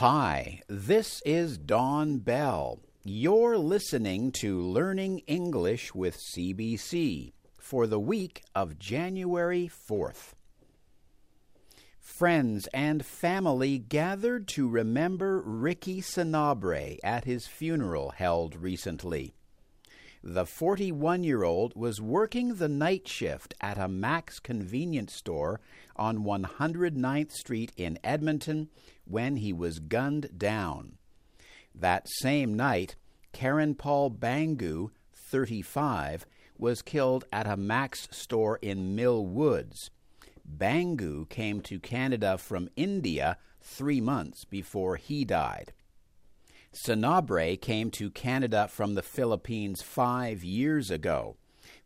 Hi, this is Don Bell. You're listening to Learning English with CBC for the week of January 4th. Friends and family gathered to remember Ricky Cenabre at his funeral held recently. The 41 year old was working the night shift at a Mac's convenience store on 109th Street in Edmonton when he was gunned down. That same night, Karanpal Bhangu, 35, was killed at a Mac's store in Mill Woods. Bhangu came to Canada from India three months before he died. Cenabre came to Canada from the Philippines five years ago.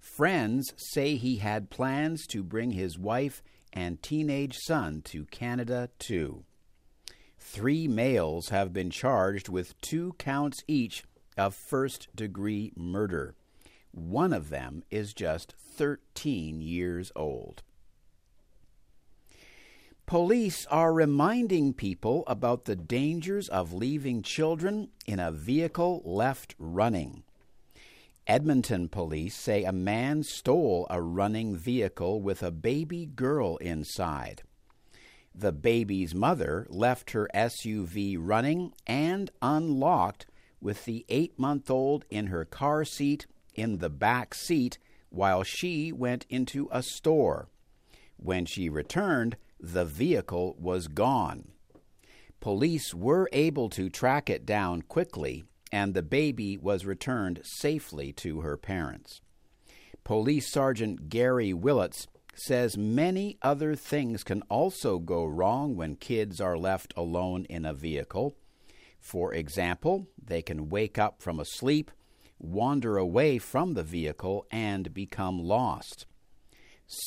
Friends say he had plans to bring his wife and teenage son to Canada too. Three males have been charged with two counts each of first degree murder. One of them is just 13 years old. Police are reminding people about the dangers of leaving children in a vehicle left running. Edmonton police say a man stole a running vehicle with a baby girl inside. The baby's mother left her SUV running and unlocked with the eight month old in her car seat in the back seat while she went into a store. When she returned, the vehicle was gone. Police were able to track it down quickly, and the baby was returned safely to her parents. Police Sergeant Gary Willits says many other things can also go wrong when kids are left alone in a vehicle. For example, they can wake up from a sleep, wander away from the vehicle, and become lost.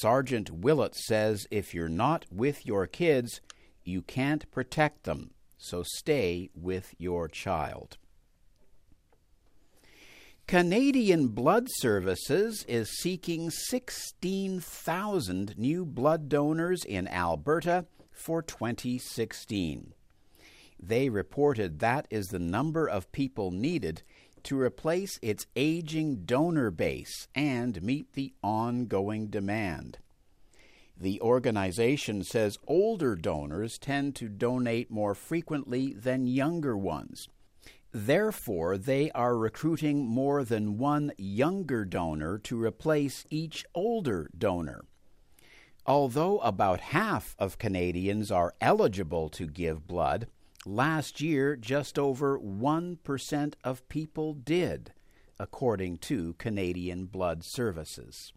Sergeant Willits says if you're not with your kids, you can't protect them, so stay with your child. Canadian Blood Services is seeking 16,000 new blood donors in Alberta for 2016. They reported that is the number of people needed to replace its aging donor base and meet the ongoing demand. The organization says older donors tend to donate more frequently than younger ones. Therefore, they are recruiting more than one younger donor to replace each older donor. Although about half of Canadians are eligible to give blood, Last year, just over 1% of people did, according to Canadian Blood Services.